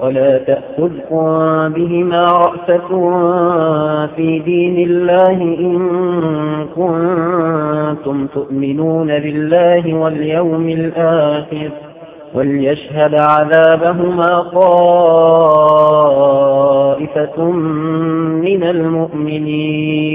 ولا تأخذكم بهما رأسة في دين الله إن كنتم تؤمنون بالله واليوم الآخر وليشهد عذابهما طائفة من المؤمنين.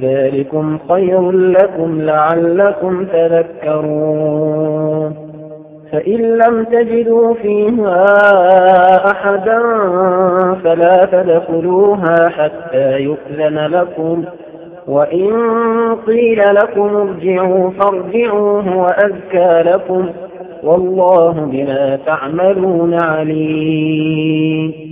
ذلكم خير لكم لعلكم تذكرون. فإن لم تجدوا فيها أحدا فلا تدخلوها حتى يؤذن لكم. وإن قيل لكم ارجعوا فارجعوه وأذكى لكم. والله بما تعملون عليم.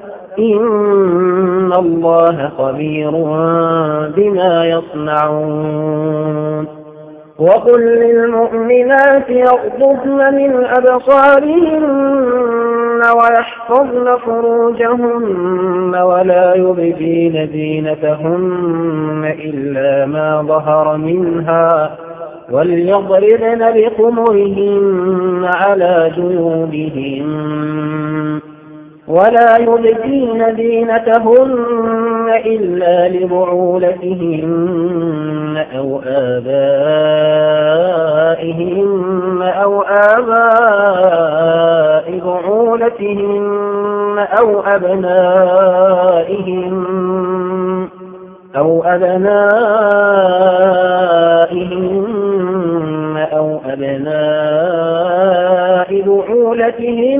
إن الله خبير بما يصنعون وقل للمؤمنات يغضبن من أبصارهن ويحفظن فروجهن ولا يبدين دينتهن إلا ما ظهر منها وليضربن بخمرهن على جنوبهن ولا يبدين دينتهن إلا لبعولتهن أو آبائهن أو آباء بعولتهن أو أبنائهن أو أبنائهن أو أبناء بعولتهن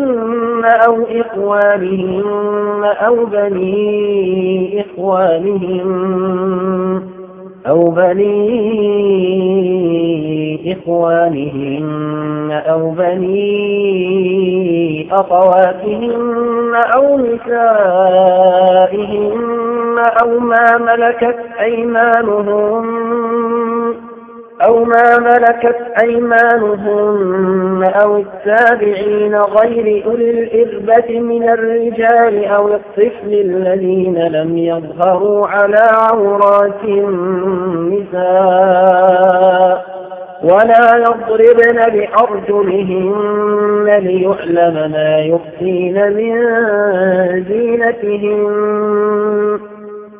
أو إخوانهن أو بني إخوانهن أو بني إخوانهن أو بني أخواتهن أو نسائهن أو ما ملكت أيمانهن أو ما ملكت أيمانهن أو التابعين غير أولي الإربة من الرجال أو الطفل الذين لم يظهروا على عورات النساء ولا يضربن بأرجلهن ليعلم ما يخفين من زينتهن.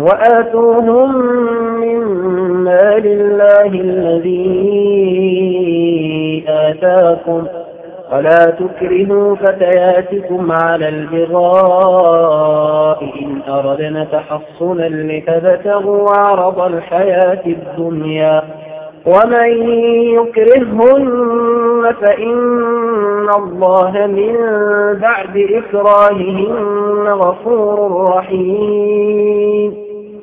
وآتوهم من مال الله الذي آتاكم. ولا تكرهوا فتياتكم على البغاء إن أردنا تحصنا لتبتغوا عرض الحياة الدنيا. ومن يكرهن فإن الله من بعد إكراههن غفور رحيم.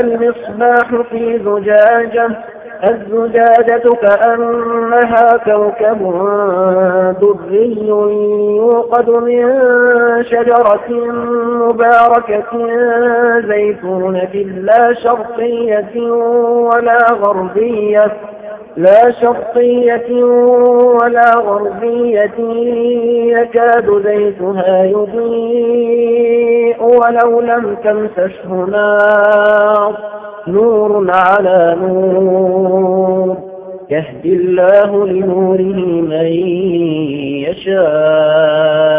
المصباح في زجاجة الزجاجة كأنها كوكب دري يوقد من شجرة مباركة زيتونة لا شرقية ولا غربية. لا شرقية ولا غربية يكاد زيتها يضيء ولو لم تمسسه نار. نور على نور يهدي الله لنوره من يشاء.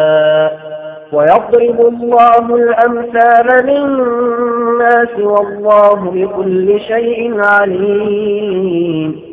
ويضرب الله الأمثال للناس والله بكل شيء عليم.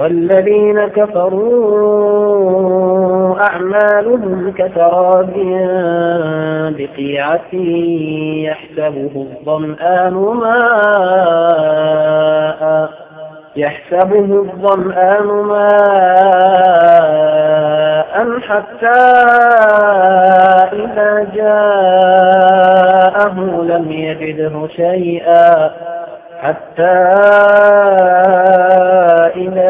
والذين كفروا أعمالهم كسراب بقيعة يحسبه الظمآن ماء يحسبه الظمآن ماء حتى إذا جاءه لم يجده شيئا حتى إذا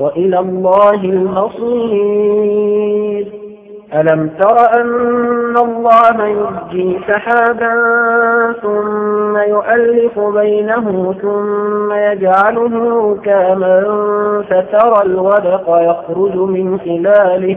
وإلى الله المصير. ألم تر أن الله يجي سحابا ثم يؤلف بينه ثم يجعله كاما فترى الودق يخرج من خلاله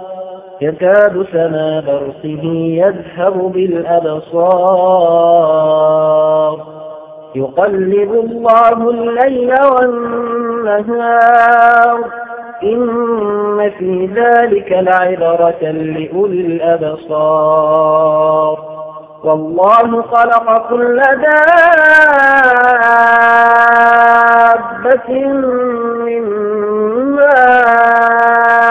يكاد سنا برسه يذهب بالأبصار. يقلب الله الليل والنهار. إن في ذلك لعبرة لأولي الأبصار. والله خلق كل دابة من ماء.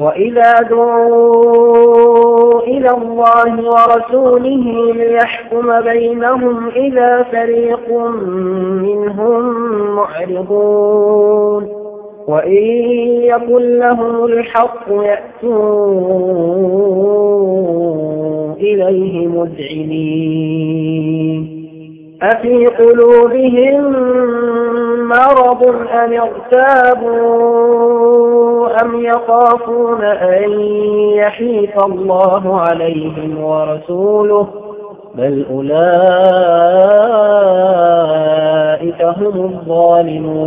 وإذا دعوا إلى الله ورسوله ليحكم بينهم إذا فريق منهم معرضون وإن يكن لهم الحق يأتوا إليه مذعنين أفي قلوبهم مرض أم ارتابوا أم يخافون أن يحيف الله عليهم ورسوله بل أولئك هم الظالمون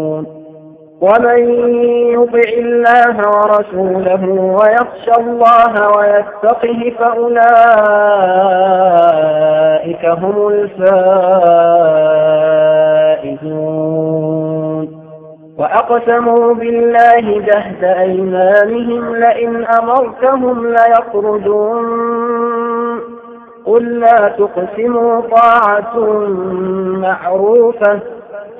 ومن يطع الله ورسوله ويخشى الله ويتقه فأولئك هم الفائزون. وأقسموا بالله جهد أيمانهم لئن أمرتهم ليخرجون. قل لا تقسموا طاعة معروفة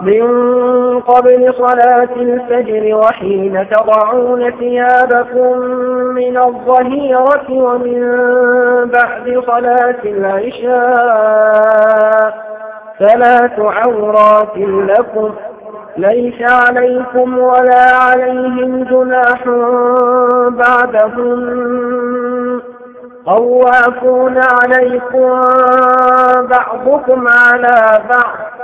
من قبل صلاة الفجر وحين تضعون ثيابكم من الظهيرة ومن بعد صلاة العشاء ثلاث عورات لكم ليس عليكم ولا عليهم جناح بعدهم. طوافون عليكم بعضكم على بعض.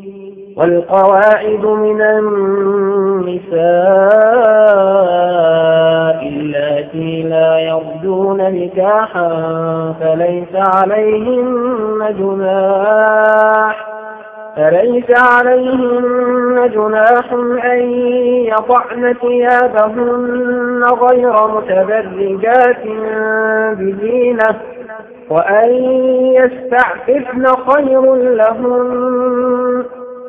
والقواعد من النساء التي لا يرجون نكاحا فليس عليهن جناح فليس عليهن جناح أن يضعن ثيابهن غير متبرجات بزينة وأن يستعففن خير لهن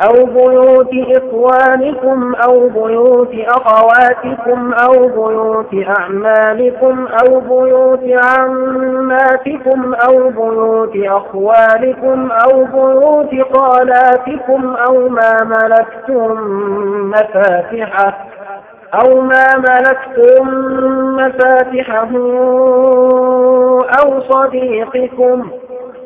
بيوت إخوانكم أو بيوت أخواتكم أو بيوت أعمالكم أو بيوت عماتكم أو بيوت أخوالكم أو بيوت خالاتكم أو ما ملكتم مفاتحه أو ما ملكتم مفاتحه أو صديقكم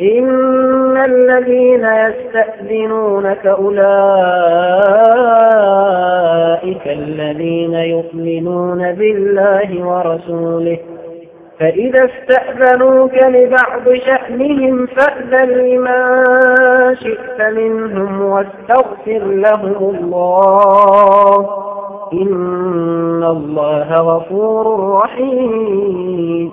إن الذين يستأذنونك أولئك الذين يؤمنون بالله ورسوله فإذا استأذنوك لبعض شأنهم فأذن لما شئت منهم واستغفر لهم الله إن الله غفور رحيم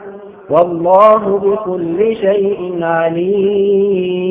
والله بكل شيء عليم.